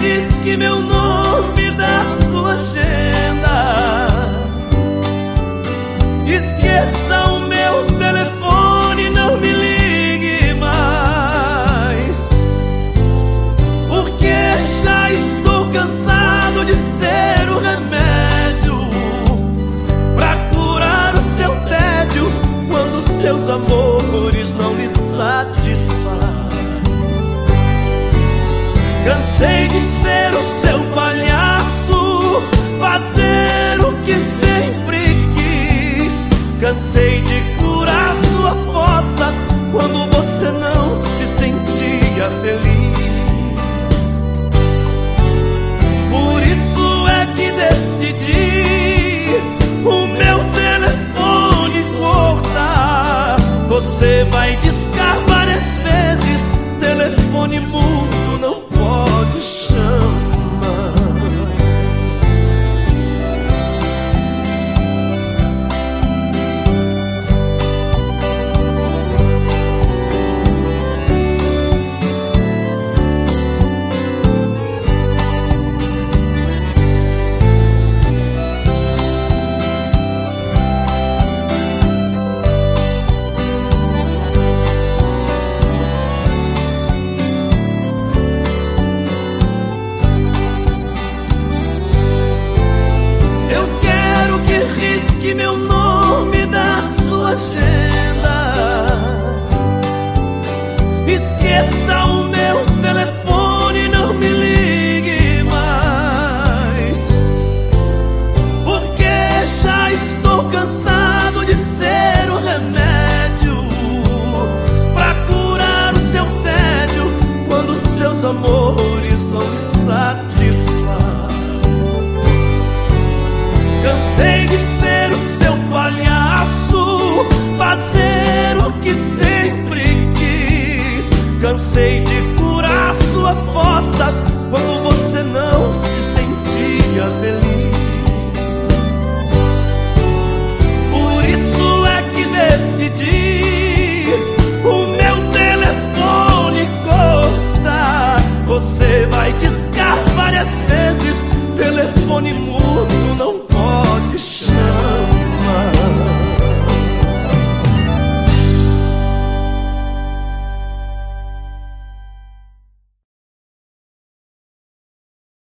risque meu nome Cansei de ser o seu palhaço, fazer o que sempre quis. Cansei de curar sua fossa quando você não se sentia feliz. Por isso é que decidi o meu telefone cortar. Você vai discar várias vezes, telefone mudo quis. Cansei de curar sua fossa quando você não se sentia feliz. Por isso é que decidi o meu telefone cortar. Você vai discar várias vezes, telefone mudo